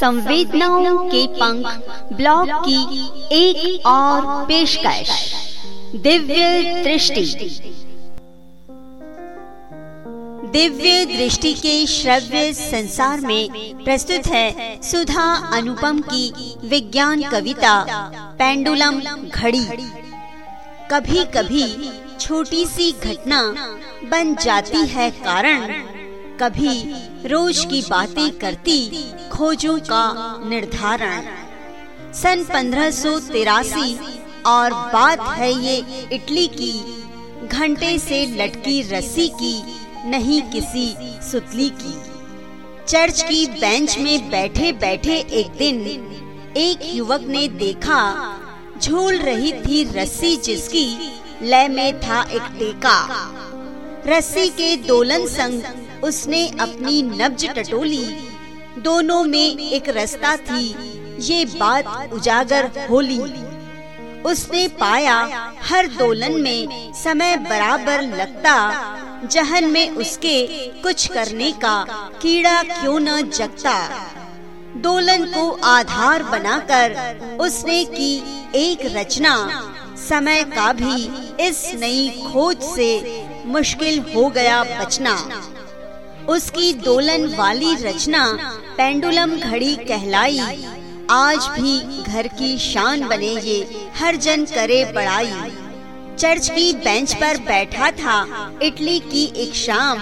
संवेदनाओं के पंख ब्लॉग की एक और पेशकश। दिव्य दृष्टि। दिव्य दृष्टि के श्रव्य संसार में प्रस्तुत है सुधा अनुपम की विज्ञान कविता, पेंडुलम घड़ी। कभी कभी छोटी सी घटना बन जाती है कारण कभी रोज की बातें करती खोजों का निर्धारण। सन पंद्रह और बात है ये इटली की, घंटे से लटकी रस्सी की, नहीं किसी सुतली की। चर्च की बेंच में बैठे बैठे एक दिन, एक युवक ने देखा, झूल रही थी रस्सी जिसकी लय में था एक टेका। रस्सी के दोलन संग उसने अपनी नब्ज टटोली। दोनों में एक रास्ता थी। ये बात उजागर होली। उसने पाया हर दोलन में समय बराबर लगता, जहन में उसके कुछ करने का कीड़ा क्यों न जगता। दोलन को आधार बनाकर उसने की एक रचना। समय का भी इस नई खोज से मुश्किल हो गया बचना। उसकी दोलन वाली रचना पेंडुलम घड़ी कहलाई। आज भी घर की शान बने ये, हर जन करे बड़ाई चर्च की बेंच पर बैठा था, इटली की एक शाम।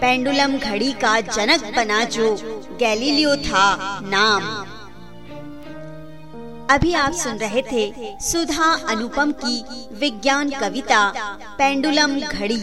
पेंडुलम घड़ी का जनक बना जो गैलीलियो था नाम। अभी आप सुन रहे थे सुधा अनुपम की विज्ञान कविता, पेंडुलम घड़ी।